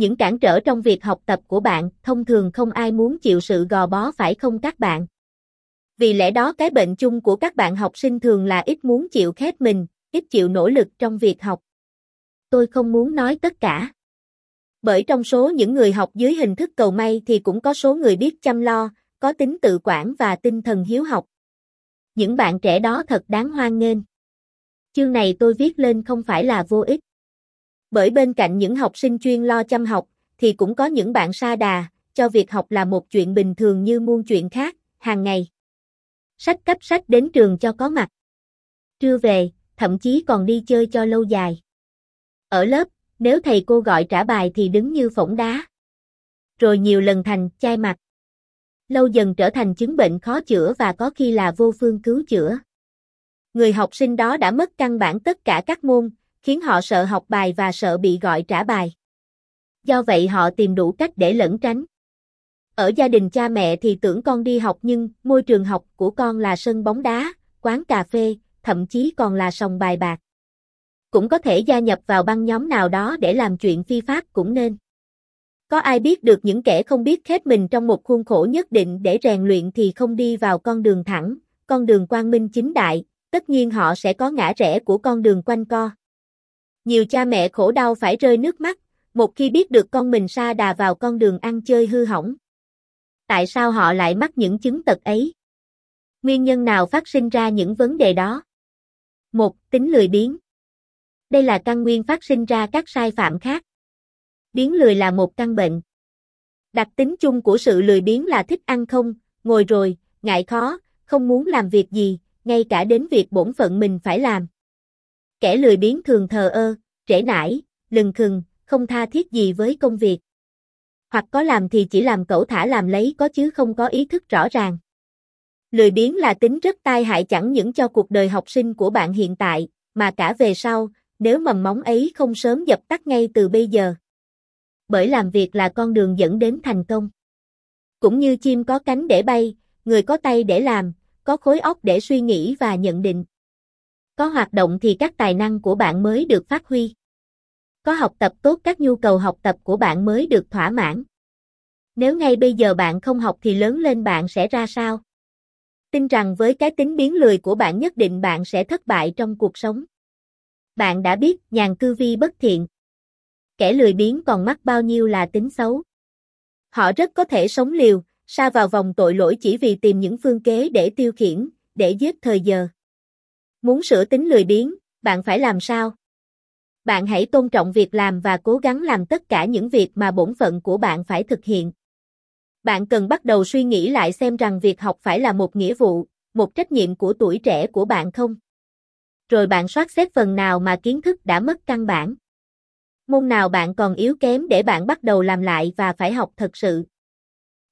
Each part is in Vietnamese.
những cản trở trong việc học tập của bạn, thông thường không ai muốn chịu sự gò bó phải không các bạn? Vì lẽ đó cái bệnh chung của các bạn học sinh thường là ít muốn chịu khép mình, ít chịu nỗ lực trong việc học. Tôi không muốn nói tất cả. Bởi trong số những người học dưới hình thức cầu may thì cũng có số người biết chăm lo, có tính tự quản và tinh thần hiếu học. Những bạn trẻ đó thật đáng hoan nghênh. Chương này tôi viết lên không phải là vô ích. Bởi bên cạnh những học sinh chuyên lo chăm học, thì cũng có những bạn sa đà, cho việc học là một chuyện bình thường như muôn chuyện khác, hàng ngày. Sách cấp sách đến trường cho có mặt. Trưa về, thậm chí còn đi chơi cho lâu dài. Ở lớp, nếu thầy cô gọi trả bài thì đứng như phỏng đá. Rồi nhiều lần thành chai mặt. Lâu dần trở thành chứng bệnh khó chữa và có khi là vô phương cứu chữa. Người học sinh đó đã mất căn bản tất cả các môn, khiến họ sợ học bài và sợ bị gọi trả bài. Do vậy họ tìm đủ cách để lẩn tránh. Ở gia đình cha mẹ thì tưởng con đi học nhưng môi trường học của con là sân bóng đá, quán cà phê, thậm chí còn là sòng bài bạc. Cũng có thể gia nhập vào băng nhóm nào đó để làm chuyện phi pháp cũng nên. Có ai biết được những kẻ không biết khép mình trong một khuôn khổ nhất định để rèn luyện thì không đi vào con đường thẳng, con đường quang minh chính đại, tất nhiên họ sẽ có ngã rẽ của con đường quanh co. Nhiều cha mẹ khổ đau phải rơi nước mắt, một khi biết được con mình sa đà vào con đường ăn chơi hư hỏng. Tại sao họ lại mắc những chứng tật ấy? Nguyên nhân nào phát sinh ra những vấn đề đó? Một, Tính lười biếng. Đây là căn nguyên phát sinh ra các sai phạm khác. biếng lười là một căn bệnh. Đặc tính chung của sự lười biếng là thích ăn không, ngồi rồi, ngại khó, không muốn làm việc gì, ngay cả đến việc bổn phận mình phải làm. Kẻ lười biếng thường thờ ơ, trễ nải, lừng khừng, không tha thiết gì với công việc. Hoặc có làm thì chỉ làm cẩu thả làm lấy có chứ không có ý thức rõ ràng. Lười biếng là tính rất tai hại chẳng những cho cuộc đời học sinh của bạn hiện tại, mà cả về sau, nếu mầm móng ấy không sớm dập tắt ngay từ bây giờ. Bởi làm việc là con đường dẫn đến thành công. Cũng như chim có cánh để bay, người có tay để làm, có khối óc để suy nghĩ và nhận định. Có hoạt động thì các tài năng của bạn mới được phát huy. Có học tập tốt các nhu cầu học tập của bạn mới được thỏa mãn. Nếu ngay bây giờ bạn không học thì lớn lên bạn sẽ ra sao? Tin rằng với cái tính biến lười của bạn nhất định bạn sẽ thất bại trong cuộc sống. Bạn đã biết nhàn cư vi bất thiện. Kẻ lười biếng còn mắc bao nhiêu là tính xấu. Họ rất có thể sống liều, sa vào vòng tội lỗi chỉ vì tìm những phương kế để tiêu khiển, để giết thời giờ. Muốn sửa tính lười biếng, bạn phải làm sao? Bạn hãy tôn trọng việc làm và cố gắng làm tất cả những việc mà bổn phận của bạn phải thực hiện. Bạn cần bắt đầu suy nghĩ lại xem rằng việc học phải là một nghĩa vụ, một trách nhiệm của tuổi trẻ của bạn không? Rồi bạn soát xét phần nào mà kiến thức đã mất căn bản. Môn nào bạn còn yếu kém để bạn bắt đầu làm lại và phải học thật sự.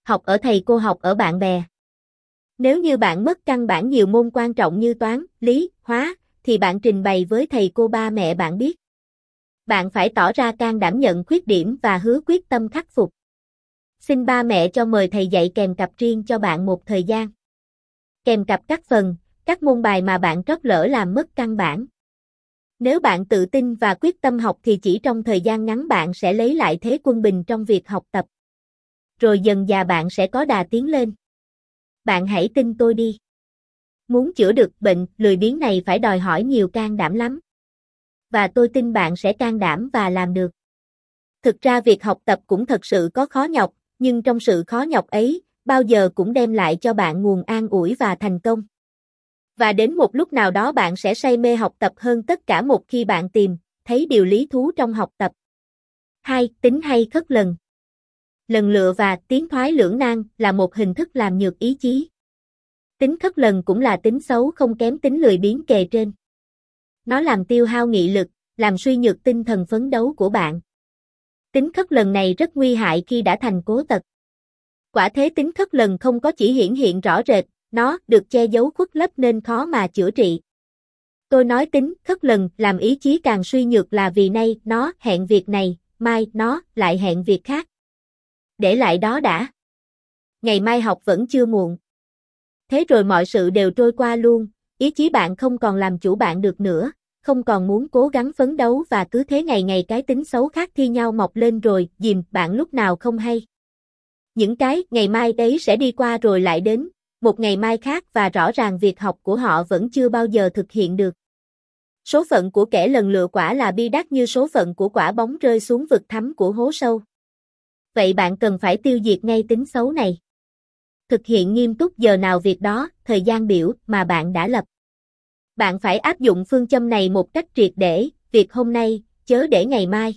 Học ở thầy cô học ở bạn bè. Nếu như bạn mất căn bản nhiều môn quan trọng như toán, lý, hóa, thì bạn trình bày với thầy cô ba mẹ bạn biết. Bạn phải tỏ ra can đảm nhận khuyết điểm và hứa quyết tâm khắc phục. Xin ba mẹ cho mời thầy dạy kèm cặp riêng cho bạn một thời gian. Kèm cặp các phần, các môn bài mà bạn trót lỡ làm mất căn bản. Nếu bạn tự tin và quyết tâm học thì chỉ trong thời gian ngắn bạn sẽ lấy lại thế quân bình trong việc học tập. Rồi dần già bạn sẽ có đà tiến lên. Bạn hãy tin tôi đi. Muốn chữa được bệnh lười biếng này phải đòi hỏi nhiều can đảm lắm. Và tôi tin bạn sẽ can đảm và làm được. Thực ra việc học tập cũng thật sự có khó nhọc, nhưng trong sự khó nhọc ấy, bao giờ cũng đem lại cho bạn nguồn an ủi và thành công. Và đến một lúc nào đó bạn sẽ say mê học tập hơn tất cả một khi bạn tìm, thấy điều lý thú trong học tập. 2. Tính hay khất lần Lần lựa và tiến thoái lưỡng nan là một hình thức làm nhược ý chí. Tính khất lần cũng là tính xấu không kém tính lười biếng kề trên. Nó làm tiêu hao nghị lực, làm suy nhược tinh thần phấn đấu của bạn. Tính khất lần này rất nguy hại khi đã thành cố tật. Quả thế tính khất lần không có chỉ hiển hiện rõ rệt, nó được che giấu khuất lấp nên khó mà chữa trị. Tôi nói tính khất lần làm ý chí càng suy nhược là vì nay nó hẹn việc này, mai nó lại hẹn việc khác. Để lại đó đã. Ngày mai học vẫn chưa muộn. Thế rồi mọi sự đều trôi qua luôn, ý chí bạn không còn làm chủ bạn được nữa, không còn muốn cố gắng phấn đấu và cứ thế ngày ngày cái tính xấu khác thi nhau mọc lên rồi, dìm, bạn lúc nào không hay. Những cái ngày mai đấy sẽ đi qua rồi lại đến, một ngày mai khác và rõ ràng việc học của họ vẫn chưa bao giờ thực hiện được. Số phận của kẻ lần lựa quả là bi đát như số phận của quả bóng rơi xuống vực thẳm của hố sâu. Vậy bạn cần phải tiêu diệt ngay tính xấu này. Thực hiện nghiêm túc giờ nào việc đó, thời gian biểu mà bạn đã lập. Bạn phải áp dụng phương châm này một cách triệt để, việc hôm nay, chớ để ngày mai.